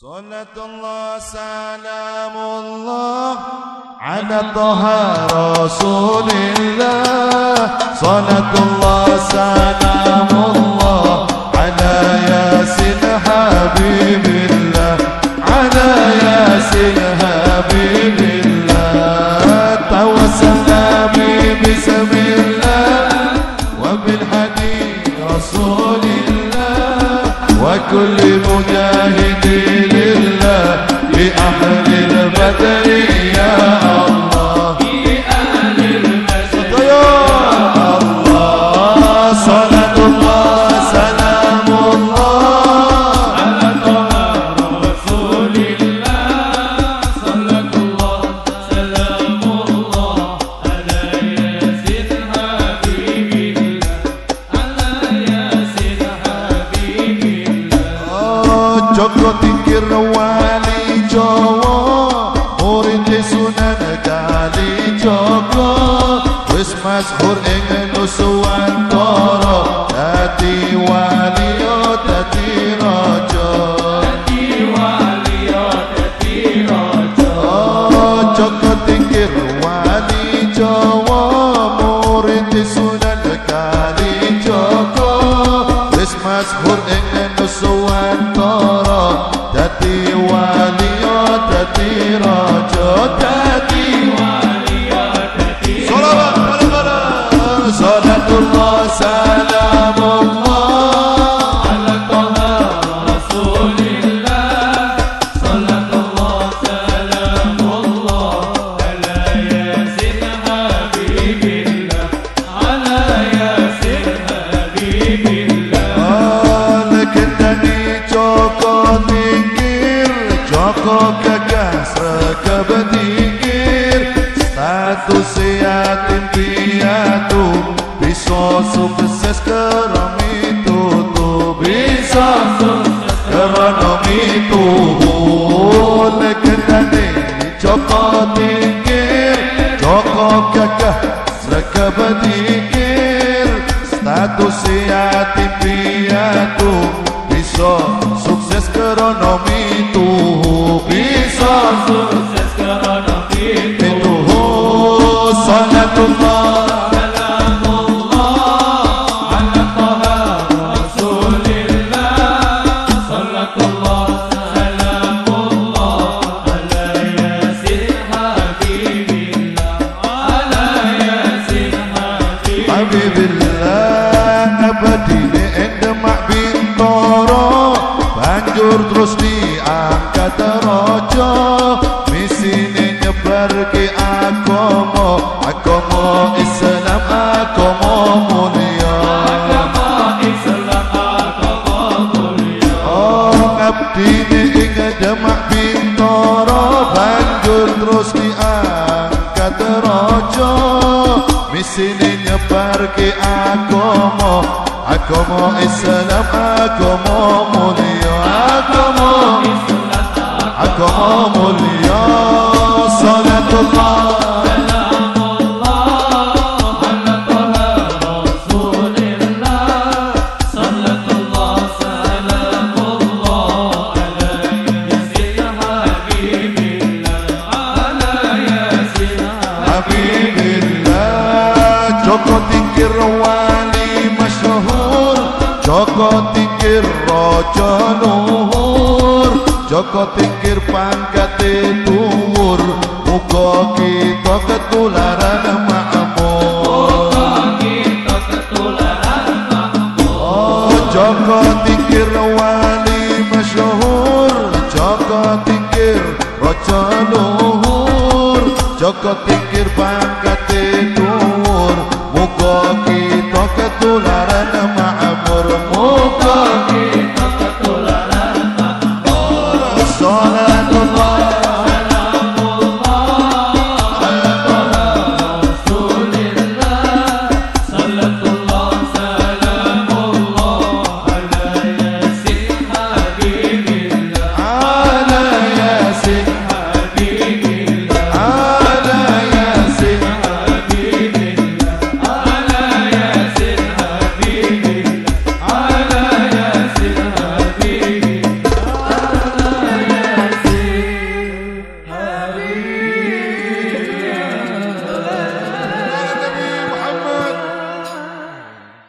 صلاة الله سلام الله على طه رسول الله. صلاة الله سلام الله على ياسين حبيب الله. على ياسين حبيب الله. توسلنا بسم الله. وبالحديث رسول الله. وكل مجاهد Joko tingkir wali Jawa Murid Sunan Kali Joko Wis masyhur ing Nuswantara Dadi wali yo dadi raja. Oh, Joko ing Nuswantara Dadi wali yo dadi raja Dadi Salawat bala-bala Salatullah Yatim piatu Bisa sukses kerana itu tuh Bisa kerana itu Legendani Joko Tingkir Joko gagah srekep tingkir Status yatim piatu Bisa sukses kerana Terus di a como, a como Islam, a como Munia. A como Islam, a como Munia. Oh, ngabdine ingat jamak bintoro, banjur terus diangkat rojo. Misine nyebar ke agomo, agomo Islam, agomo Munia. Agomo Islam, agomo Munia. Joko tingkir pangkate tuwur Muga kita ketularan makmur. Oh Joko tingkir wali masyhur. Joko tingkir raja luhur. Joko tingkir pangkate